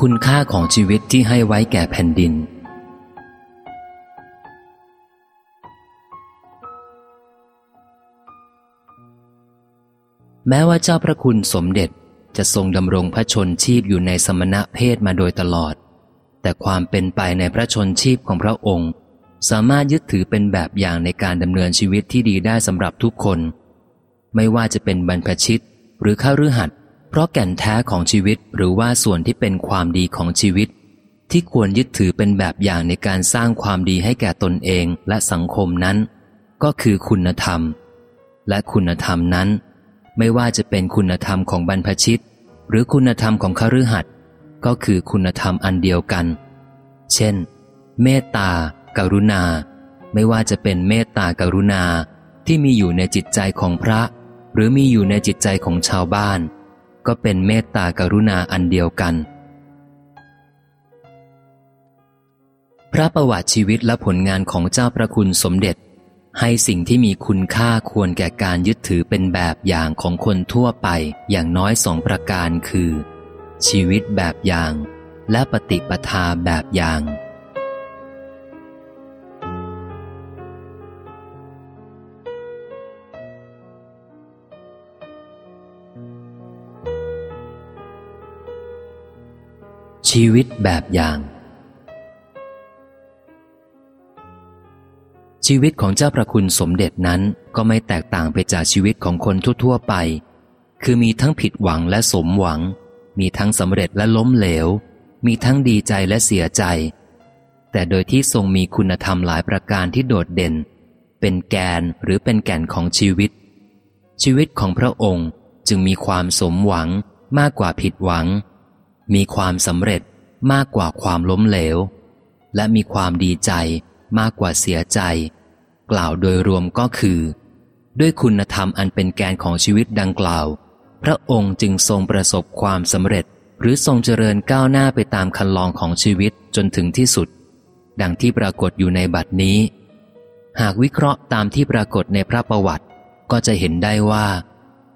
คุณค่าของชีวิตที่ให้ไว้แก่แผ่นดิน แม้ว่าเจ้าพระคุณสมเด็จจะทรงดำรงพระชนชีพอยู่ในสมณะเพศมาโดยตลอด แต่ความเป็นไปในพระชนชีพของพระองค์ สามารถยึดถือเป็นแบบอย่างในการดำเนินชีวิตที่ดีได้สำหรับทุกคน ไม่ว่าจะเป็นบรรพชิตหรือข้ารือหัด เพราะแก่นแท้ของชีวิตหรือว่าส่วนที่เป็นความดีของชีวิต ที่ควรยึดถือเป็นแบบอย่างในการสร้างความดีให้แก่ตนเองและสังคมนั้น ก็คือคุณธรรม และคุณธรรมนั้น ไม่ว่าจะเป็นคุณธรรมของบรรพชิต หรือคุณธรรมของคฤหัสถ์ก็คือคุณธรรมอันเดียวกัน เช่น เมตตากรุณา ไม่ว่าจะเป็นเมตตากรุณาที่มีอยู่ในจิตใจของพระ หรือมีอยู่ในจิตใจของชาวบ้าน ก็เป็นเมตตากรุณาอันเดียวกัน พระประวัติชีวิตและผลงานของเจ้าประคุณสมเด็จ ให้สิ่งที่มีคุณค่าควรแก่การยึดถือเป็นแบบอย่างของคนทั่วไปอย่างน้อยสองประการคือ ชีวิตแบบอย่าง และปฏิปทาแบบอย่าง ชีวิตแบบอย่าง ชีวิตของเจ้าประคุณสมเด็จนั้นก็ไม่แตกต่างไปจากชีวิตของคนทั่ว ๆ ไป คือมีทั้งผิดหวังและสมหวัง มีทั้งสำเร็จและล้มเหลว มีทั้งดีใจและเสียใจ แต่โดยที่ทรงมีคุณธรรมหลายประการที่โดดเด่น เป็นแกนหรือเป็นแก่นของชีวิต ชีวิตของพระองค์จึงมีความสมหวังมากกว่าผิดหวัง มีความสำเร็จมากกว่าความล้มเหลว และมีความดีใจมากกว่าเสียใจ กล่าวโดยรวมก็คือ ด้วยคุณธรรมอันเป็นแกนของชีวิตดังกล่าว พระองค์จึงทรงประสบความสำเร็จ หรือทรงเจริญก้าวหน้าไปตามคันลองของชีวิตจนถึงที่สุด ดังที่ปรากฏอยู่ในบัดนี้ หากวิเคราะห์ตามที่ปรากฏในพระประวัติ ก็จะเห็นได้ว่า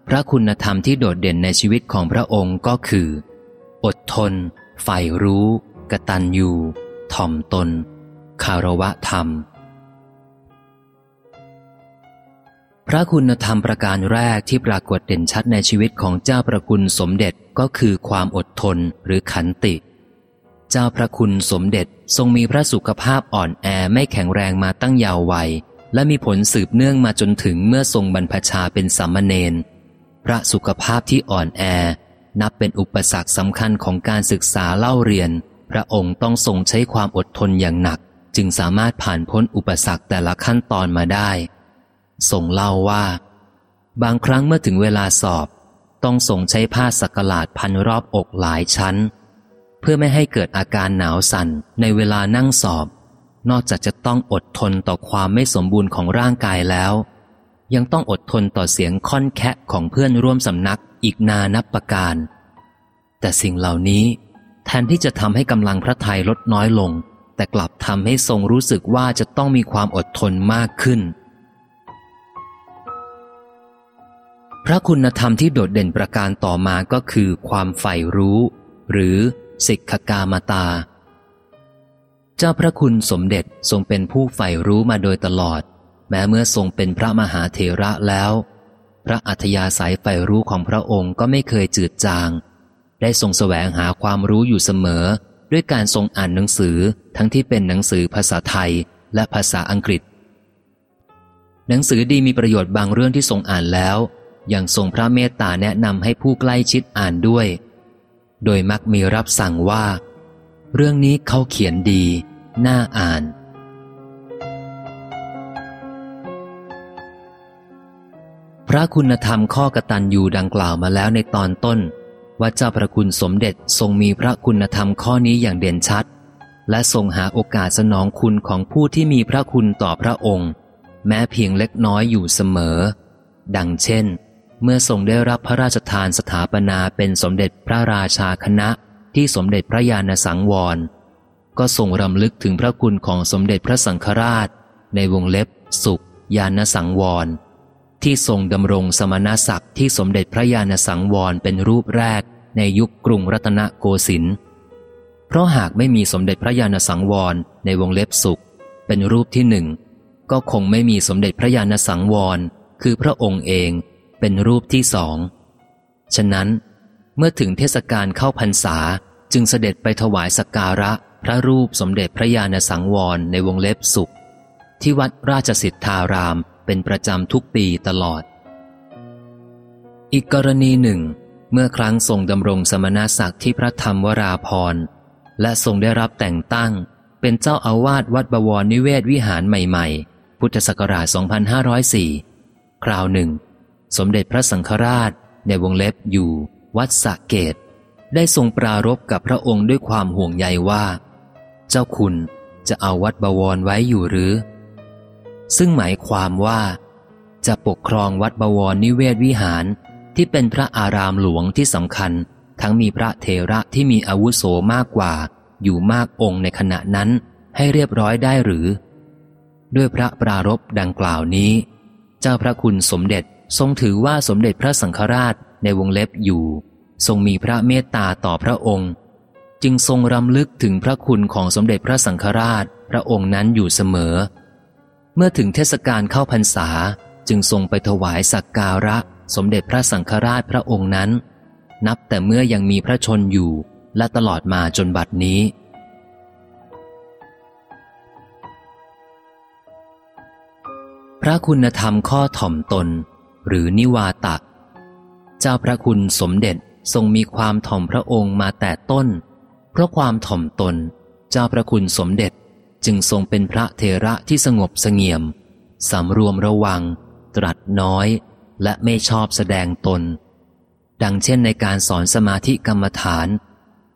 พระคุณธรรมที่โดดเด่นในชีวิตของพระองค์ก็คือ อดทน ใฝ่รู้ กตัญญูถ่อมตน คารวะธรรม พระคุณธรรมประการแรกที่ปรากฏเด่นชัดในชีวิตของเจ้าประคุณสมเด็จก็คือความอดทนหรือขันติ เจ้าพระคุณสมเด็จทรงมีพระสุขภาพอ่อนแอไม่แข็งแรงมาตั้งยาววัย และมีผลสืบเนื่องมาจนถึงเมื่อทรงบรรพชาเป็นสามเณรพระสุขภาพที่อ่อนแอ นับเป็นอุปสรรคสำคัญของการศึกษาเล่าเรียน พระองค์ต้องทรงใช้ความอดทนอย่างหนัก จึงสามารถผ่านพ้นอุปสรรคแต่ละขั้นตอนมาได้ทรงเล่าว่า บางครั้งเมื่อถึงเวลาสอบ ต้องส่งใช้ผ้าสักหลาดพันรอบอกหลายชั้น เพื่อไม่ให้เกิดอาการหนาวสั่นในเวลานั่งสอบ นอกจากจะต้องอดทนต่อความไม่สมบูรณ์ของร่างกายแล้ว ยังต้องอดทนต่อเสียงค่อนแคะของเพื่อนร่วมสำนัก อีกนานับประการ แต่สิ่งเหล่านี้แทนที่จะทำให้กำลังพระทัยลดน้อยลง แต่กลับทำให้ทรงรู้สึกว่าจะต้องมีความอดทนมากขึ้น พระคุณธรรมที่โดดเด่นประการต่อมาก็คือความใฝ่รู้ หรือสิกขกามตา เจ้าพระคุณสมเด็จทรงเป็นผู้ใฝ่รู้มาโดยตลอด แม้เมื่อทรงเป็นพระมหาเถระแล้ว พระอัธยาศัยใฝ่รู้ของพระองค์ก็ไม่เคยจืดจาง ได้ทรงแสวงหาความรู้อยู่เสมอ ด้วยการทรงอ่านหนังสือทั้งที่เป็นหนังสือภาษาไทยและภาษาอังกฤษ หนังสือดีมีประโยชน์บางเรื่องที่ทรงอ่านแล้วยังทรงพระเมตตาแนะนำให้ผู้ใกล้ชิดอ่านด้วย โดยมักมีรับสั่งว่า เรื่องนี้เขาเขียนดี น่าอ่าน พระคุณธรรมข้อกตัญญูดังกล่าวมาแล้วในตอนต้น ว่าเจ้าพระคุณสมเด็จทรงมีพระคุณธรรมข้อนี้อย่างเด่นชัด และทรงหาโอกาสสนองคุณของผู้ที่มีพระคุณต่อพระองค์ แม้เพียงเล็กน้อยอยู่เสมอ ดังเช่น เมื่อทรงได้รับพระราชทานสถาปนาเป็นสมเด็จพระราชาคณะที่สมเด็จพระญาณสังวร ก็ทรงรำลึกถึงพระคุณของสมเด็จพระสังฆราช ในวงเล็บสุขญาณสังวร ที่ทรงดำรงสมณศักดิ์ที่สมเด็จพระญาณสังวรเป็นรูปแรกในยุคกรุงรัตนโกสินทร์ เพราะหากไม่มีสมเด็จพระญาณสังวรในวงเล็บสุข เป็นรูปที่หนึ่ง ก็คงไม่มีสมเด็จพระญาณสังวร คือพระองค์เองเป็นรูปที่สอง ฉะนั้นเมื่อถึงเทศกาลเข้าพรรษาจึงเสด็จไปถวายสักการะพระรูปสมเด็จพระญาณสังวรในวงเล็บสุข ที่วัดราชสิทธาราม เป็นประจำทุกปีตลอด อีกกรณีหนึ่ง เมื่อครั้งทรงดำรงสมณศักดิ์ที่พระธรรมวราพรและทรงได้รับแต่งตั้ง เป็นเจ้าอาวาสวัดบวรนิเวศวิหารใหม่ๆ พุทธศักราช 2504 คราวหนึ่ง สมเด็จพระสังฆราชในวงเล็บอยู่ วัดสะเกต ได้ทรงปรารบกับพระองค์ด้วยความห่วงใยว่า เจ้าคุณจะเอาวัดบวรไว้อยู่หรือ ซึ่งหมายความว่า จะปกครองวัดบวรนิเวศวิหารที่เป็นพระอารามหลวงที่สำคัญ ทั้งมีพระเทระที่มีอาวุโสมากกว่า อยู่มากองค์ในขณะนั้นให้เรียบร้อยได้หรือ ด้วยพระปรารบดังกล่าวนี้ เจ้าพระคุณสมเด็จทรงถือว่าสมเด็จพระสังฆราชในวงเล็บอยู่ ทรงมีพระเมตตาต่อพระองค์ จึงทรงรำลึกถึงพระคุณของสมเด็จพระสังฆราชพระองค์นั้นอยู่เสมอ เมื่อถึงเทศกาลเข้าพรรษาจึงทรงไปถวายสักการะ สมเด็จพระสังฆราชพระองค์นั้น นับแต่เมื่อยังมีพระชนอยู่และตลอดมาจนบัดนี้ พระคุณธรรมข้อถ่อมตน หรือนิวาตะเจ้าพระคุณสมเด็จทรงมีความถ่อมพระองค์มาแต่ต้น เพราะความถ่อมตน เจ้าพระคุณสมเด็จ จึงทรงเป็นพระเทระที่สงบเสงี่ยม สำรวมระวัง ตรัสน้อย และไม่ชอบแสดงตน ดังเช่นในการสอนสมาธิกรรมฐาน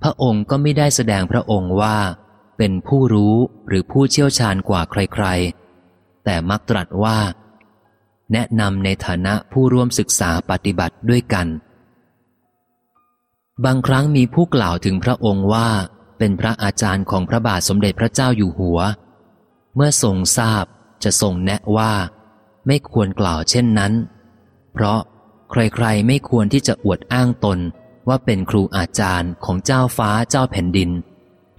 พระองค์ก็ไม่ได้แสดงพระองค์ว่า เป็นผู้รู้หรือผู้เชี่ยวชาญกว่าใครๆ แต่มักตรัสว่า แนะนำในฐานะผู้ร่วมศึกษาปฏิบัติด้วยกัน บางครั้งมีผู้กล่าวถึงพระองค์ว่า เป็นพระอาจารย์ของพระบาทสมเด็จพระเจ้าอยู่หัว เมื่อทรงทราบจะทรงแนะว่า ไม่ควรกล่าวเช่นนั้น เพราะใครๆไม่ควรที่จะอวดอ้างตนว่าเป็นครูอาจารย์ของเจ้าฟ้าเจ้าแผ่นดิน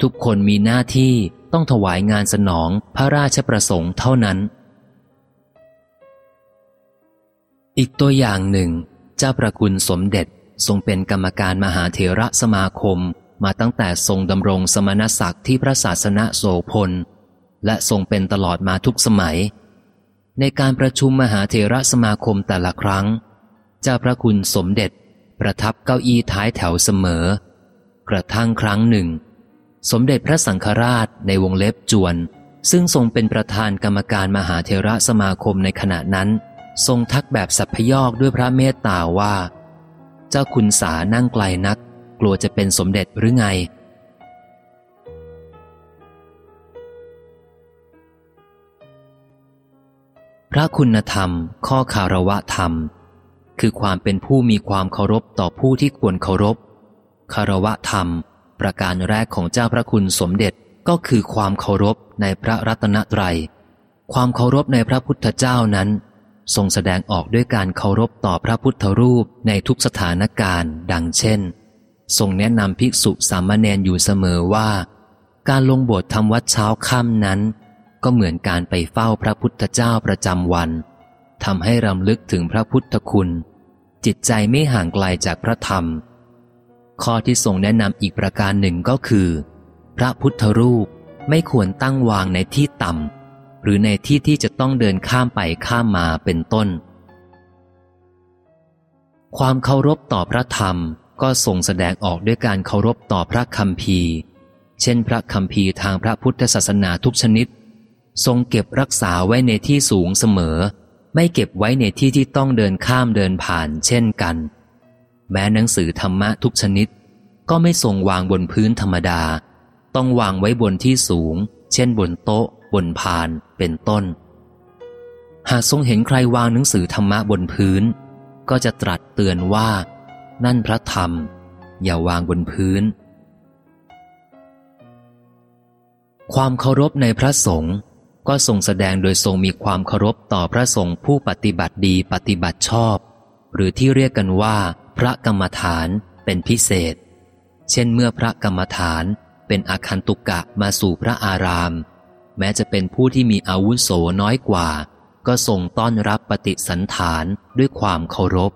ทุกคนมีหน้าที่ต้องถวายงานสนองพระราชประสงค์เท่านั้น อีกตัวอย่างหนึ่งเจ้าประคุณสมเด็จทรงเป็นกรรมการมหาเถระสมาคม มาตั้งแต่ทรงดำรงสมณศักดิ์ที่พระศาสนาโสพล และทรงเป็นตลอดมาทุกสมัย ในการประชุมมหาเถระสมาคมแต่ละครั้ง เจ้าพระคุณสมเด็จ ประทับเก้าอี้ท้ายแถวเสมอ กระทั่งครั้งหนึ่ง สมเด็จพระสังฆราชในวงเล็บจวน ซึ่งทรงเป็นประธานกรรมการมหาเทระสมาคมในขณะนั้น ทรงทักแบบสัพพยอกด้วยพระเมตตาว่า เจ้าคุณสานั่งไกลนัก กลัวจะเป็นสมเด็จหรือไง พระคุณธรรม ข้อคารวะธรรม คือความเป็นผู้มีความเคารพต่อผู้ที่ควรเคารพ คารวะธรรม ประการแรกของเจ้าพระคุณสมเด็จก็คือความเคารพในพระรัตนตรยัย ความเคารพในพระพุทธเจ้านั้นทรงแสดงออกด้วยการเคารพต่อพระพุทธรูปในทุกสถานการณ์ ดังเช่น ทรงแนะนำภิกษุสามเณรอยู่เสมอว่า การลงบททำวัดเช้าค่ำนั้น ก็เหมือนการไปเฝ้าพระพุทธเจ้าประจำวันทำให้รำลึกถึงพระพุทธคุณ จิตใจไม่ห่างไกลจากพระธรรม ข้อที่ทรงแนะนำอีกประการหนึ่งก็คือ พระพุทธรูปไม่ควรตั้งวางในที่ต่ำหรือในที่ที่จะต้องเดินข้ามไปข้ามมาเป็นต้น ความเคารพต่อพระธรรม ก็ทรงแสดงออกด้วยการเคารพต่อพระคำพีเช่น พระคำพีทางพระพุทธศาสนาทุกชนิด ทรงเก็บรักษาไว้ในที่สูงเสมอ ไม่เก็บไว้ในที่ที่ต้องเดินข้ามเดินผ่านเช่นกัน แม้หนังสือธรรมะทุกชนิด ก็ไม่ทรงวางบนพื้นธรรมดา ต้องวางไว้บนที่สูง เช่นบนโต๊ะ บนพานเป็นต้น หากทรงเห็นใครวางหนังสือธรรมะบนพื้น ก็จะตรัสเตือนว่า นั่นพระธรรม อย่าวางบนพื้น ความเคารพในพระสงฆ์ก็ทรงแสดงโดยทรงมีความเคารพต่อพระสงฆ์ผู้ปฏิบัติดีปฏิบัติชอบ หรือที่เรียกกันว่า พระกรรมฐานเป็นพิเศษ เช่นเมื่อพระกรรมฐานเป็นอาคันตุกะมาสู่พระอาราม แม้จะเป็นผู้ที่มีอาวุโสน้อยกว่า ก็ทรงต้อนรับปฏิสันฐานด้วยความเคารพ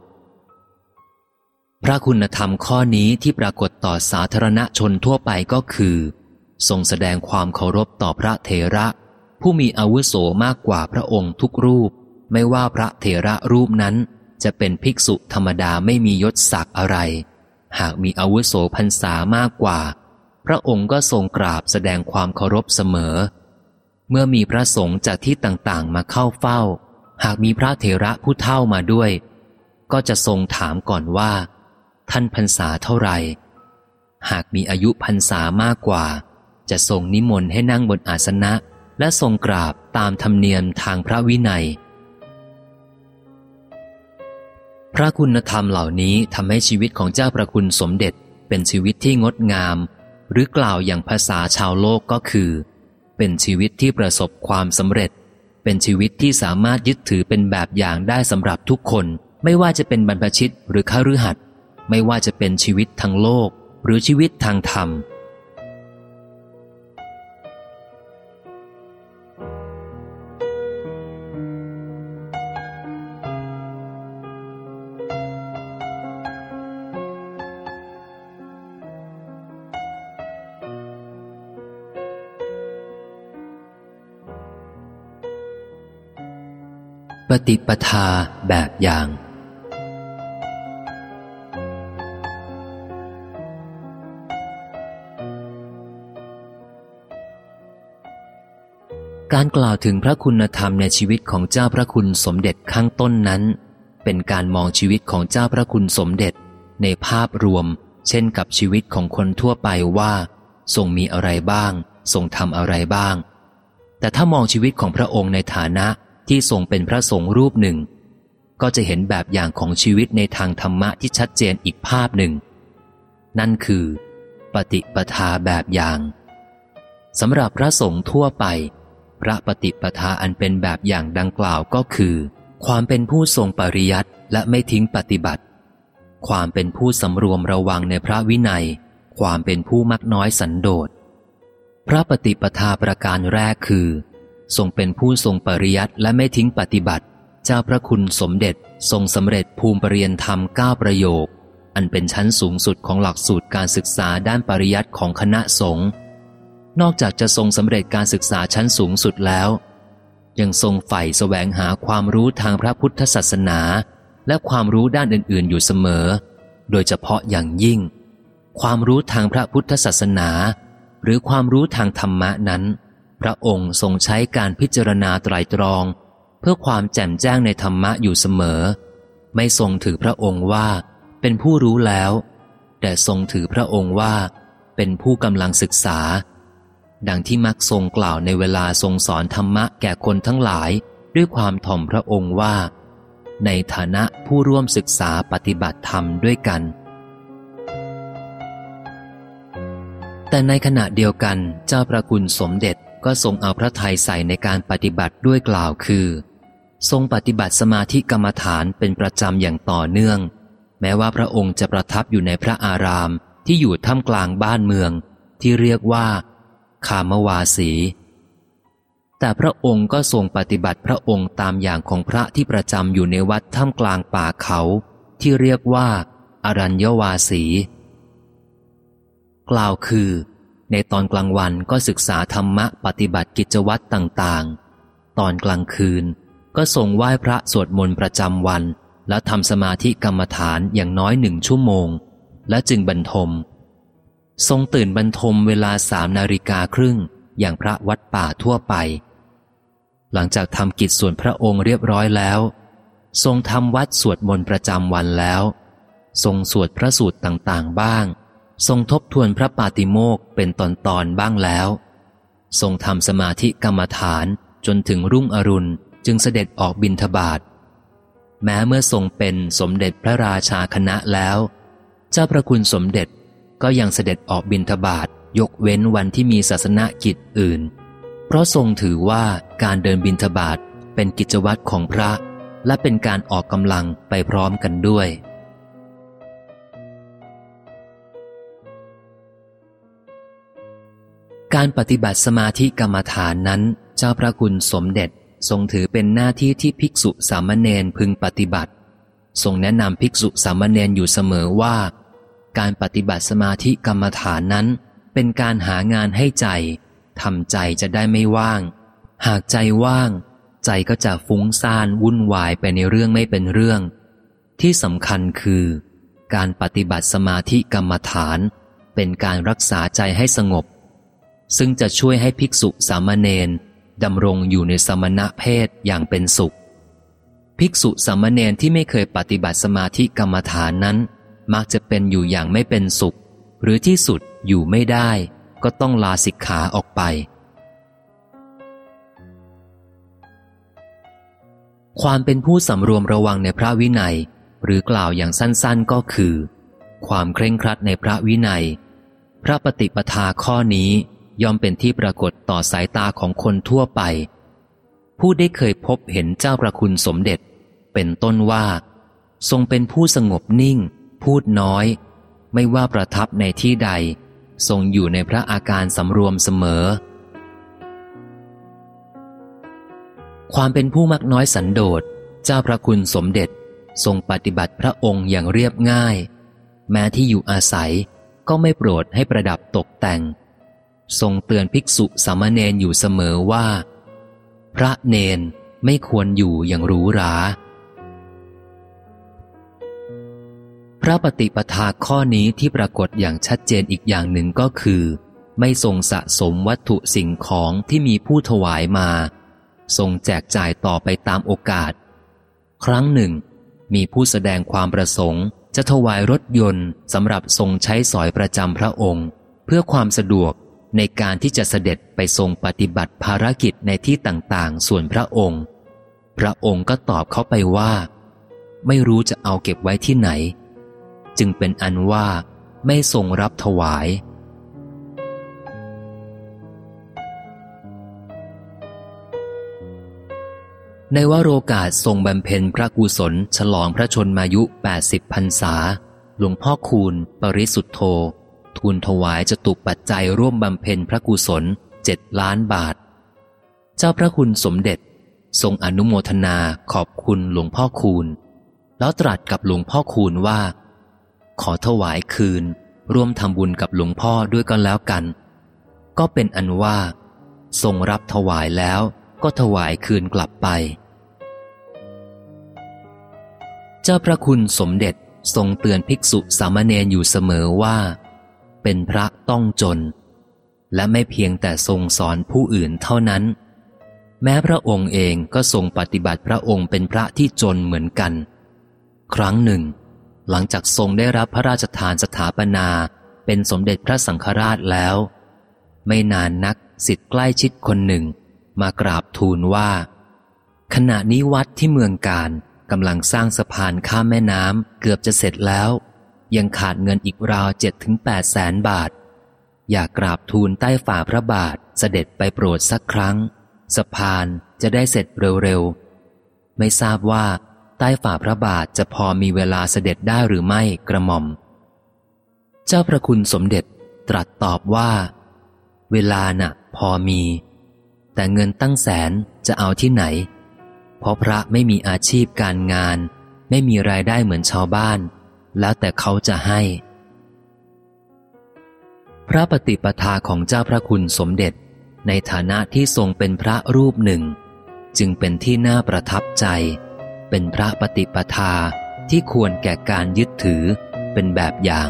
พระคุณธรรมข้อนี้ที่ปรากฏต่อสาธารณชนทั่วไปก็คือ ทรงแสดงความเคารพต่อพระเถระ ผู้มีอาวุโสมากกว่าพระองค์ทุกรูป ไม่ว่าพระเถระรูปนั้น จะเป็นภิกษุธรรมดาไม่มียศศักดิ์อะไร หากมีอาวุโสพรรษามากกว่า พระองค์ก็ทรงกราบแสดงความเคารพเสมอ เมื่อมีพระสงฆ์จากที่ต่างๆมาเข้าเฝ้า หากมีพระเถระผู้เท่ามาด้วย ก็จะทรงถามก่อนว่า ท่านพรรษาเท่าไหร่ หากมีอายุพรรษามากกว่า จะทรงนิมนต์ให้นั่งบนอาสนะ และทรงกราบตามธรรมเนียมทางพระวินัย พระคุณธรรมเหล่านี้ทำให้ชีวิตของเจ้าประคุณสมเด็จเป็นชีวิตที่งดงาม หรือกล่าวอย่างภาษาชาวโลกก็คือ เป็นชีวิตที่ประสบความสำเร็จ เป็นชีวิตที่สามารถยึดถือเป็นแบบอย่างได้สำหรับทุกคน ไม่ว่าจะเป็นบรรพชิตหรือข้ารือหัด ไม่ว่าจะเป็นชีวิตทางโลกหรือชีวิตทางธรรม ปฏิปทาแบบอย่าง การกล่าวถึงพระคุณธรรมในชีวิตของเจ้าพระคุณสมเด็จข้างต้นนั้น เป็นการมองชีวิตของเจ้าพระคุณสมเด็จ ในภาพรวม เช่นกับชีวิตของคนทั่วไปว่าทรงมีอะไรบ้าง ทรงทำอะไรบ้าง แต่ถ้ามองชีวิตของพระองค์ในฐานะที่ทรงเป็นพระสงฆ์รูปหนึ่ง ก็จะเห็นแบบอย่างของชีวิตในทางธรรมะที่ชัดเจนอีกภาพหนึ่ง นั่นคือ ปฏิปทาแบบอย่างสำหรับพระสงฆ์ทั่วไป พระปฏิปทาอันเป็นแบบอย่างดังกล่าวก็คือ ความเป็นผู้ทรงปริยัติและไม่ทิ้งปฏิบัติ ความเป็นผู้สำรวมระวังในพระวินัย ความเป็นผู้มักน้อยสันโดษ พระปฏิปทาประการแรกคือ ทรงเป็นผู้ทรงปริยัติและไม่ทิ้งปฏิบัติ เจ้าพระคุณสมเด็จทรงสำเร็จภูมิปรริยนธรรมเก้าประโยค อันเป็นชั้นสูงสุดของหลักสูตรการศึกษาด้านปริยัติของคณะสงฆ์ นอกจากจะทรงสำเร็จการศึกษาชั้นสูงสุดแล้ว ยังทรงใฝ่แสวงหาความรู้ทางพระพุทธศาสนา และความรู้ด้านอื่น ๆ อยู่เสมอ โดยเฉพาะอย่างยิ่ง ความรู้ทางพระพุทธศาสนา หรือความรู้ทางธรรมะนั้น พระองค์ทรงใช้การพิจารณาไตรตรอง เพื่อความแจ่มแจ้งในธรรมะอยู่เสมอ ไม่ทรงถือพระองค์ว่า เป็นผู้รู้แล้ว แต่ทรงถือพระองค์ว่า เป็นผู้กำลังศึกษา ดังที่มักทรงกล่าวในเวลาทรงสอนธรรมะแก่คนทั้งหลาย ด้วยความถ่อมพระองค์ว่า ในฐานะผู้ร่วมศึกษาปฏิบัติธรรมด้วยกัน แต่ในขณะเดียวกันเจ้าประคุณสมเด็จก็ทรงเอาพระทัยใส่ในการปฏิบัติด้วยกล่าวคือ ทรงปฏิบัติสมาธิกรรมฐานเป็นประจำอย่างต่อเนื่อง แม้ว่าพระองค์จะประทับอยู่ในพระอารามที่อยู่ท่ามกลางบ้านเมือง ที่เรียกว่า คามวาสี แต่พระองค์ก็ทรงปฏิบัติพระองค์ตามอย่างของพระที่ประจำอยู่ในวัดท่ามกลางป่าเขา ที่เรียกว่าอารัญยวาสี กล่าวคือ ในตอนกลางวันก็ศึกษาธรรมะปฏิบัติกิจวัตรต่างๆ ตอนกลางคืนก็ทรงไหว้พระสวดมนต์ประจำวัน และทำสมาธิกรรมฐานอย่างน้อยหนึ่งชั่วโมง และจึงบรรทม ทรงตื่นบรรทมเวลาสามนาฬิกาครึ่งอย่างพระวัดป่าทั่วไป หลังจากทำกิจส่วนพระองค์เรียบร้อยแล้ว ทรงทำวัดสวดมนต์ประจำวันแล้ว ทรงสวดพระสูตรต่างๆบ้าง ทรงทบทวนพระปาติโมกเป็นตอนตอนบ้างแล้ว ทรงทำสมาธิกรรมฐานจนถึงรุ่งอรุณจึงเสด็จออกบินทบาท แม้เมื่อทรงเป็นสมเด็จพระราชาคณะแล้ว เจ้าพระคุณสมเด็จ ก็ยังเสด็จออกบินทบาทยกเว้นวันที่มีศาสนกิจอื่น เพราะทรงถือว่าการเดินบินทบาทเป็นกิจวัตรของพระ และเป็นการออกกำลังไปพร้อมกันด้วย การปฏิบัติสมาธิกรรมฐานนั้น เจ้าพระคุณสมเด็จทรงถือเป็นหน้าที่ที่ภิกษุสามเณรพึงปฏิบัติ ทรงแนะนำภิกษุสามเณรอยู่เสมอว่า การปฏิบัติสมาธิกรรมฐานนั้น เป็นการหางานให้ใจทำใจจะได้ไม่ว่าง หากใจว่าง ใจก็จะฟุ้งซ่านวุ่นวายไปในเรื่องไม่เป็นเรื่อง ที่สำคัญคือ การปฏิบัติสมาธิกรรมฐาน เป็นการรักษาใจให้สงบ ซึ่งจะช่วยให้ภิกษุสามเณรดำรงอยู่ในสมณะเพศอย่างเป็นสุข ภิกษุสามเณรที่ไม่เคยปฏิบัติสมาธิกรรมฐานนั้น มักจะเป็นอยู่อย่างไม่เป็นสุข หรือที่สุดอยู่ไม่ได้ ก็ต้องลาสิกขาออกไป ความเป็นผู้สำรวมระวังในพระวินัย หรือกล่าวอย่างสั้นๆก็คือ ความเคร่งครัดในพระวินัย พระปฏิปทาข้อนี้ย่อมเป็นที่ปรากฏต่อสายตาของคนทั่วไป ผู้ได้เคยพบเห็นเจ้าประคุณสมเด็จ เป็นต้นว่า ทรงเป็นผู้สงบนิ่ง พูดน้อย ไม่ว่าประทับในที่ใด ทรงอยู่ในพระอาการสำรวมเสมอ ความเป็นผู้มักน้อยสันโดษ เจ้าพระคุณสมเด็จทรงปฏิบัติพระองค์อย่างเรียบง่าย แม้ที่อยู่อาศัยก็ไม่โปรดให้ประดับตกแต่ง ทรงเตือนภิกษุสามเณรอยู่เสมอว่า พระเนนไม่ควรอยู่อย่างหรูหรา พระปฏิปทาข้อนี้ที่ปรากฏอย่างชัดเจนอีกอย่างหนึ่งก็คือ ไม่ทรงสะสมวัตถุสิ่งของที่มีผู้ถวายมา ทรงแจกจ่ายต่อไปตามโอกาส ครั้งหนึ่ง มีผู้แสดงความประสงค์ จะถวายรถยนต์สำหรับทรงใช้สอยประจำพระองค์ เพื่อความสะดวกในการที่จะเสด็จไปทรงปฏิบัติภารกิจในที่ต่างๆ ส่วนพระองค์ พระองค์ก็ตอบเขาไปว่า ไม่รู้จะเอาเก็บไว้ที่ไหน จึงเป็นอันว่าไม่ทรงรับถวาย ในวโรกาสทรงบำเพ็ญพระกุศล ฉลองพระชนมายุ 80พรรษา หลวงพ่อคูณ ปริสุทธโธ ทูลถวายจะตุปัจจัยร่วมบำเพ็ญพระกุศลเจ็ดล้านบาท เจ้าพระคุณสมเด็จทรงอนุโมทนาขอบคุณหลวงพ่อคูณ แล้วตรัสกับหลวงพ่อคูณว่า ขอถวายคืน ร่วมทำบุญกับหลวงพ่อด้วยกันแล้วกัน ก็เป็นอันว่าทรงรับถวายแล้วก็ถวายคืนกลับไป เจ้าพระคุณสมเด็จทรงเตือนภิกษุสามเณรอยู่เสมอว่า เป็นพระต้องจน และไม่เพียงแต่ทรงสอนผู้อื่นเท่านั้น แม้พระองค์เองก็ทรงปฏิบัติพระองค์เป็นพระที่จนเหมือนกัน ครั้งหนึ่ง หลังจากทรงได้รับพระราชทานสถาปนา เป็นสมเด็จพระสังฆราชแล้ว ไม่นานนักสิทธิ์ใกล้ชิดคนหนึ่ง มากราบทูลว่า ขณะนี้วัดที่เมืองการกำลังสร้างสะพานข้ามแม่น้ำเกือบจะเสร็จแล้ว ยังขาดเงินอีกราวเจ็ดถึงแปดแสนบาท อยากกราบทูลใต้ฝ่าพระบาทเสด็จไปโปรดสักครั้ง สะพานจะได้เสร็จเร็วๆ ไม่ทราบว่า ใต้ฝ่าพระบาทจะพอมีเวลาเสด็จได้หรือไม่กระหม่อม เจ้าพระคุณสมเด็จตรัสตอบว่า เวลาน่ะ พอมี แต่เงินตั้งแสนจะเอาที่ไหน เพราะพระไม่มีอาชีพการงาน ไม่มีรายได้เหมือนชาวบ้าน แล้วแต่เขาจะให้ พระปฏิปทาของเจ้าพระคุณสมเด็จในฐานะที่ทรงเป็นพระรูปหนึ่ง จึงเป็นที่น่าประทับใจ เป็นพระปฏิปทาที่ควรแก่การยึดถือเป็นแบบอย่าง